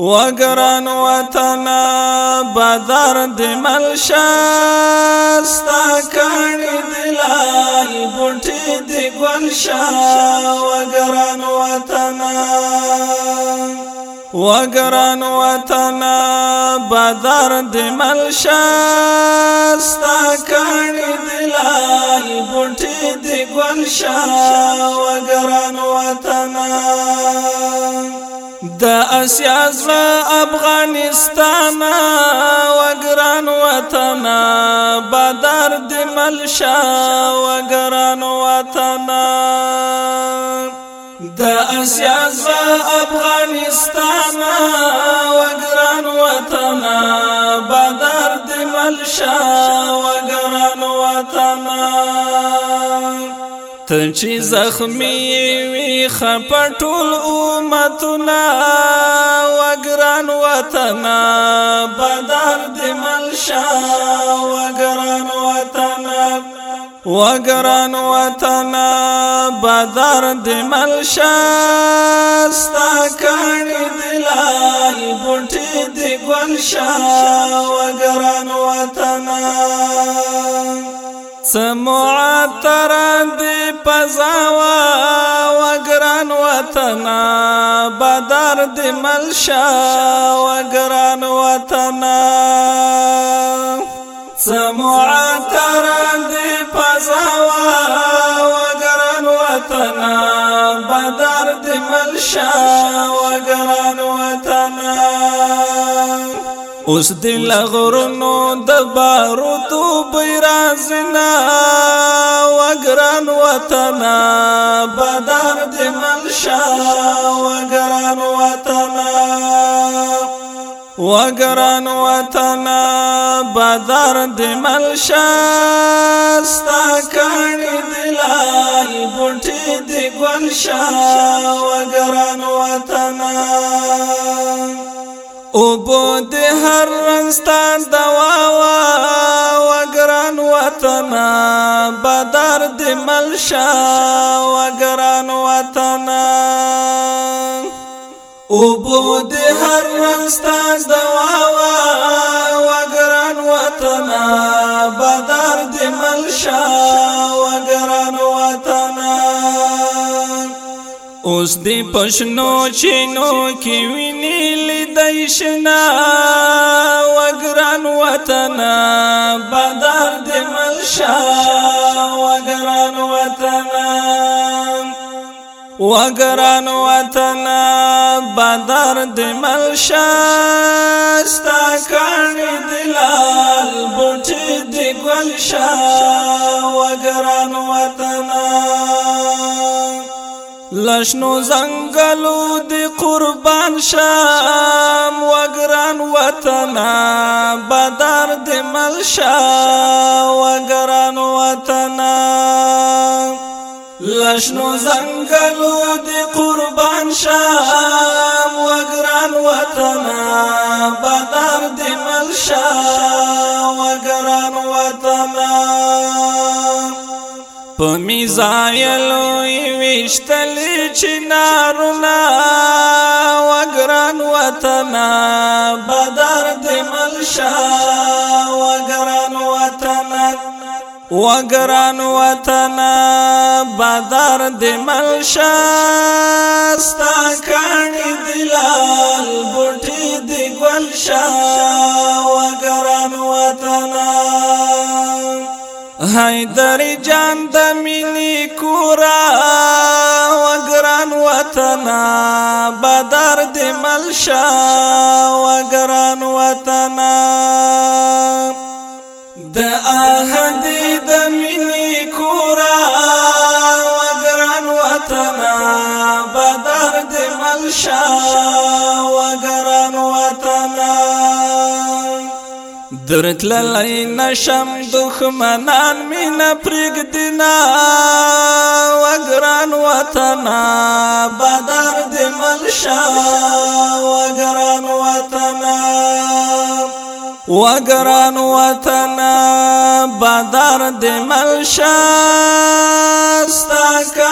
وګران وطن بدر د ملشا ستا کړي دلال بوټي د ګلشا وګران وطن وګران وطن بدر د ملشا ستا کړي دلال بوټي د ګلشا وګران وطن د اسیا زړه افغانستان وګران وطن بدر د ملشا وګران وطن د اسیا زړه افغانستان وګران وطن بدر د ملشا وګران وطن ته چې زخمی وي خپټول امتنا وګران وطن بدر دې ملشا وګران وطن وګران وطن بدر دې ملشا ستا کړي دلال بوټي دې ګلشا وګران وطن سمو پزاوا وگران وطنا بدر دی ملشا وگران وطنا سمعتر دی پزاوا وگران وطنا بدر دی ملشا وگران اوس د لغرونو د بارو تو بیرازنا وګران وطن بدر د منشا وګران وطن وګران وطن بدر د منشا ستا کړي دلال بوټي د ګلشا وګران وطن او بود هر رنگستان دوا وا وګران وطن بدر د ملشا وګران وطن او بود هر رنگستان دوا وا اوس دی پښنو چینو کې ویني لیدای شنا وګران وطن بدر دې ملشا وګران وطن وګران وطن بدر دې ملشا لشنو زنګلو دی قربان شام وګران وطن بدر دی مل شا وګران وطن لشنو زنګلو دی قربان شام په میزایلو ویشتل چې نارونه وګران وطن بدر دې ملشا وګران وطن وګران وطن بدر دې ملشا ستا حیدر جان د مینی کورا وګران وطن بدر د ملشا وګران وطن د احد د مینی کورا وګران وطن بدر د ملشا درتللی نشم دخمنان می نپرگ دینا وگران وطنا بدر دی منشا وگران وطنا وگران وطنا بدر دی منشا ستاکا